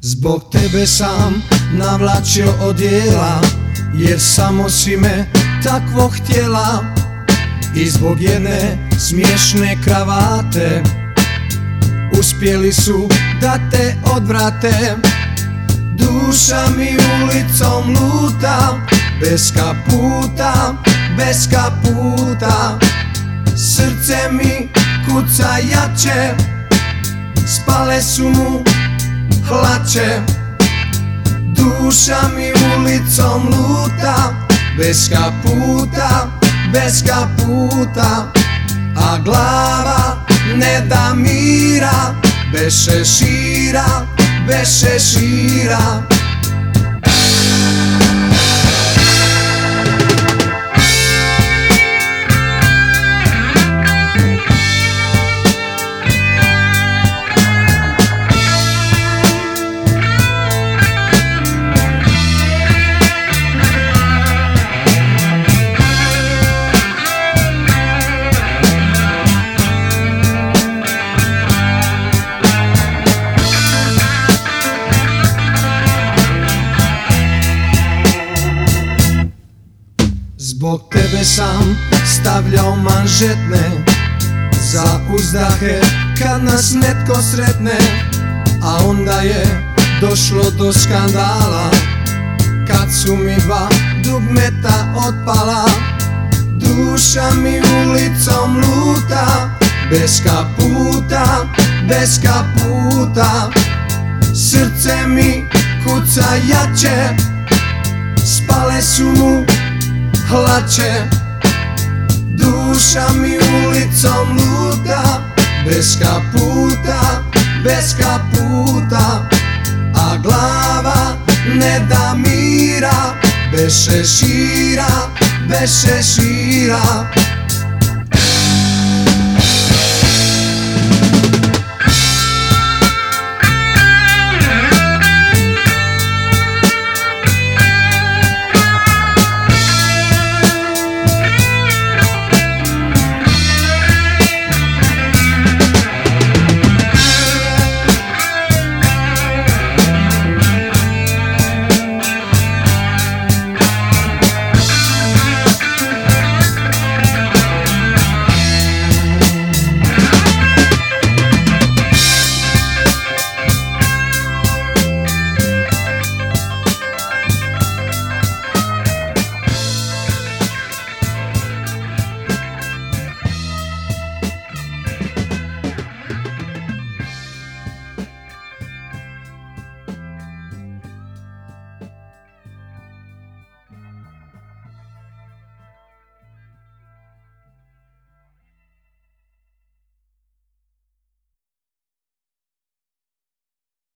Zbog tebe sam navlačio odjela Jer samo si me takvo htjela. I zbog jedne smiješne kravate Uspjeli su da te odvrate. Duša mi ulicom luta Bez kaputa, bez kaputa Srce mi kuca jače Spale su mu hlače. Duša mi ulicom luta Bez kaputa, bez kaputa A glava ne da mira Bez šešira, bez šešira Zbog tebe sam stavljao manžetne Za uzdahe kad nas netko sretne A onda je došlo do skandala Kad su mi dva dugmeta otpala. Duša mi ulicom luta Bez kaputa, bez kaputa Srce mi kuca jače Spale su mu hlače. Duša mi ulicom luta Bez kaputa, bez kaputa. A glava ne da mira Bez šešira, bez šešira